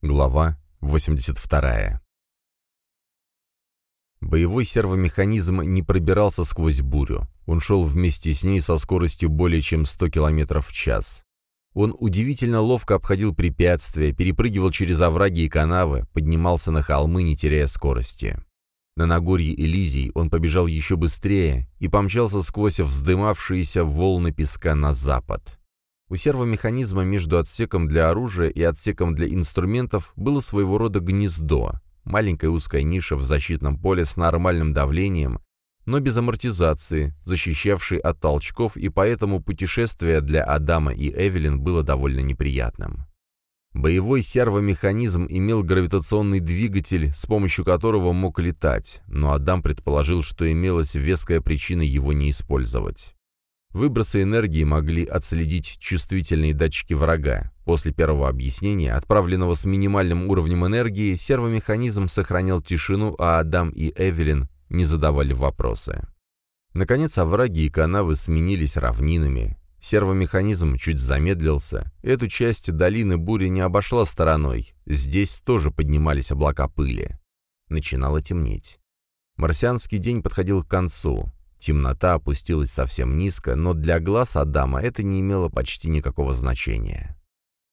Глава 82. Боевой сервомеханизм не пробирался сквозь бурю. Он шел вместе с ней со скоростью более чем 100 км в час. Он удивительно ловко обходил препятствия, перепрыгивал через овраги и канавы, поднимался на холмы, не теряя скорости. На Нагорье Элизий он побежал еще быстрее и помчался сквозь вздымавшиеся волны песка на запад. У сервомеханизма между отсеком для оружия и отсеком для инструментов было своего рода гнездо, маленькая узкая ниша в защитном поле с нормальным давлением, но без амортизации, защищавшей от толчков, и поэтому путешествие для Адама и Эвелин было довольно неприятным. Боевой сервомеханизм имел гравитационный двигатель, с помощью которого мог летать, но Адам предположил, что имелась веская причина его не использовать. Выбросы энергии могли отследить чувствительные датчики врага. После первого объяснения, отправленного с минимальным уровнем энергии, сервомеханизм сохранял тишину, а Адам и Эвелин не задавали вопросы. Наконец, овраги и канавы сменились равнинами. Сервомеханизм чуть замедлился. Эту часть долины буря не обошла стороной. Здесь тоже поднимались облака пыли. Начинало темнеть. Марсианский день подходил к концу. Темнота опустилась совсем низко, но для глаз Адама это не имело почти никакого значения.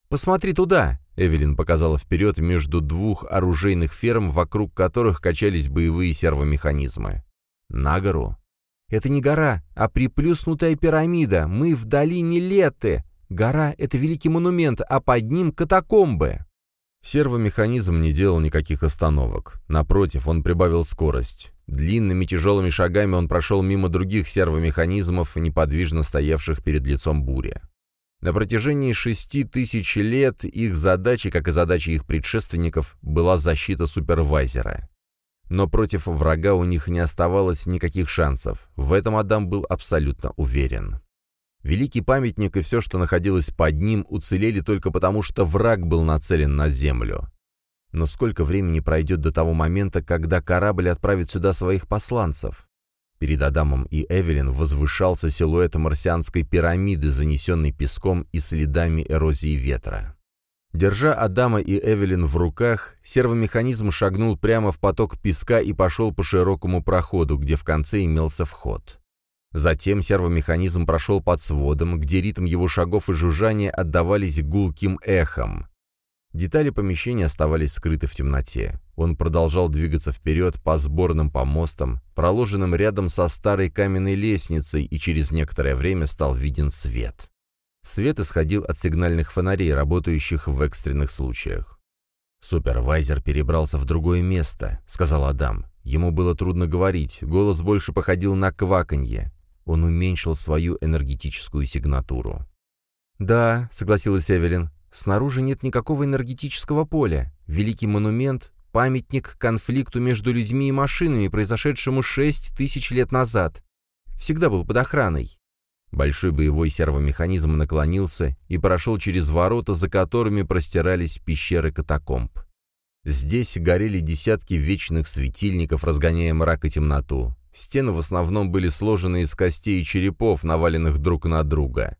«Посмотри туда!» — Эвелин показала вперед между двух оружейных ферм, вокруг которых качались боевые сервомеханизмы. «На гору?» «Это не гора, а приплюснутая пирамида. Мы в долине Леты. Гора — это великий монумент, а под ним катакомбы». Сервомеханизм не делал никаких остановок. Напротив, он прибавил скорость. Длинными тяжелыми шагами он прошел мимо других сервомеханизмов, неподвижно стоявших перед лицом бури. На протяжении шести тысяч лет их задачей, как и задачей их предшественников, была защита супервайзера. Но против врага у них не оставалось никаких шансов. В этом Адам был абсолютно уверен. Великий памятник и все, что находилось под ним, уцелели только потому, что враг был нацелен на землю. Но сколько времени пройдет до того момента, когда корабль отправит сюда своих посланцев? Перед Адамом и Эвелин возвышался силуэт марсианской пирамиды, занесенной песком и следами эрозии ветра. Держа Адама и Эвелин в руках, сервомеханизм шагнул прямо в поток песка и пошел по широкому проходу, где в конце имелся вход. Затем сервомеханизм прошел под сводом, где ритм его шагов и жужжания отдавались гулким эхом. Детали помещения оставались скрыты в темноте. Он продолжал двигаться вперед по сборным помостам, проложенным рядом со старой каменной лестницей, и через некоторое время стал виден свет. Свет исходил от сигнальных фонарей, работающих в экстренных случаях. «Супервайзер перебрался в другое место», — сказал Адам. Ему было трудно говорить, голос больше походил на кваканье он уменьшил свою энергетическую сигнатуру. «Да», — согласилась Эвелин, — «снаружи нет никакого энергетического поля. Великий монумент — памятник конфликту между людьми и машинами, произошедшему шесть тысяч лет назад. Всегда был под охраной». Большой боевой сервомеханизм наклонился и прошел через ворота, за которыми простирались пещеры катакомб. Здесь горели десятки вечных светильников, разгоняя мрак и темноту. Стены в основном были сложены из костей и черепов, наваленных друг на друга.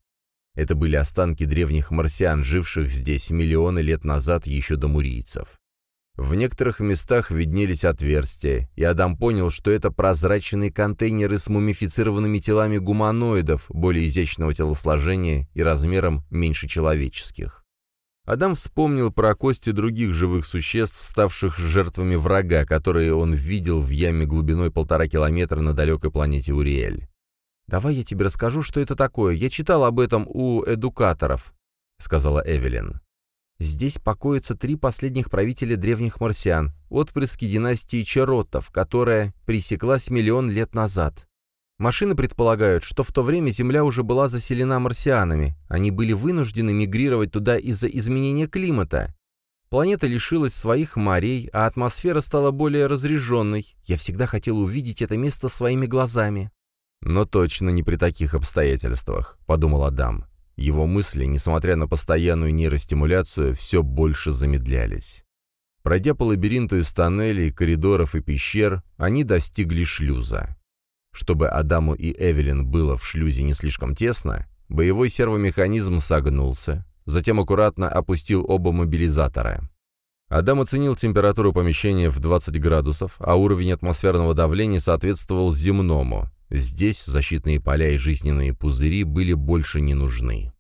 Это были останки древних марсиан, живших здесь миллионы лет назад еще до мурийцев. В некоторых местах виднелись отверстия, и Адам понял, что это прозрачные контейнеры с мумифицированными телами гуманоидов, более изящного телосложения и размером меньше человеческих. Адам вспомнил про кости других живых существ, ставших жертвами врага, которые он видел в яме глубиной полтора километра на далекой планете Уриэль. «Давай я тебе расскажу, что это такое. Я читал об этом у эдукаторов», — сказала Эвелин. «Здесь покоятся три последних правителя древних марсиан, отпрыски династии Черотов, которая пресеклась миллион лет назад. Машины предполагают, что в то время Земля уже была заселена марсианами. Они были вынуждены мигрировать туда из-за изменения климата. Планета лишилась своих морей, а атмосфера стала более разреженной. Я всегда хотел увидеть это место своими глазами. «Но точно не при таких обстоятельствах», — подумал Адам. Его мысли, несмотря на постоянную нейростимуляцию, все больше замедлялись. Пройдя по лабиринту из тоннелей, коридоров и пещер, они достигли шлюза. Чтобы Адаму и Эвелин было в шлюзе не слишком тесно, боевой сервомеханизм согнулся, затем аккуратно опустил оба мобилизатора. Адам оценил температуру помещения в 20 градусов, а уровень атмосферного давления соответствовал земному. Здесь защитные поля и жизненные пузыри были больше не нужны.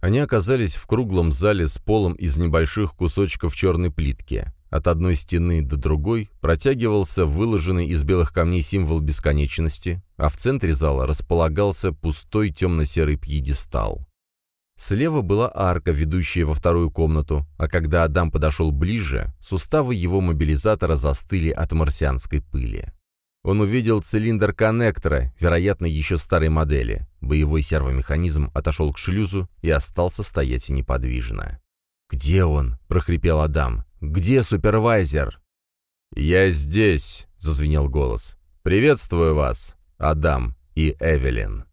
Они оказались в круглом зале с полом из небольших кусочков черной плитки. От одной стены до другой протягивался выложенный из белых камней символ бесконечности, а в центре зала располагался пустой темно-серый пьедестал. Слева была арка, ведущая во вторую комнату, а когда Адам подошел ближе, суставы его мобилизатора застыли от марсианской пыли. Он увидел цилиндр коннектора, вероятно, еще старой модели. Боевой сервомеханизм отошел к шлюзу и остался стоять неподвижно. «Где он?» — прохрипел Адам. «Где супервайзер?» «Я здесь», — зазвенел голос. «Приветствую вас, Адам и Эвелин».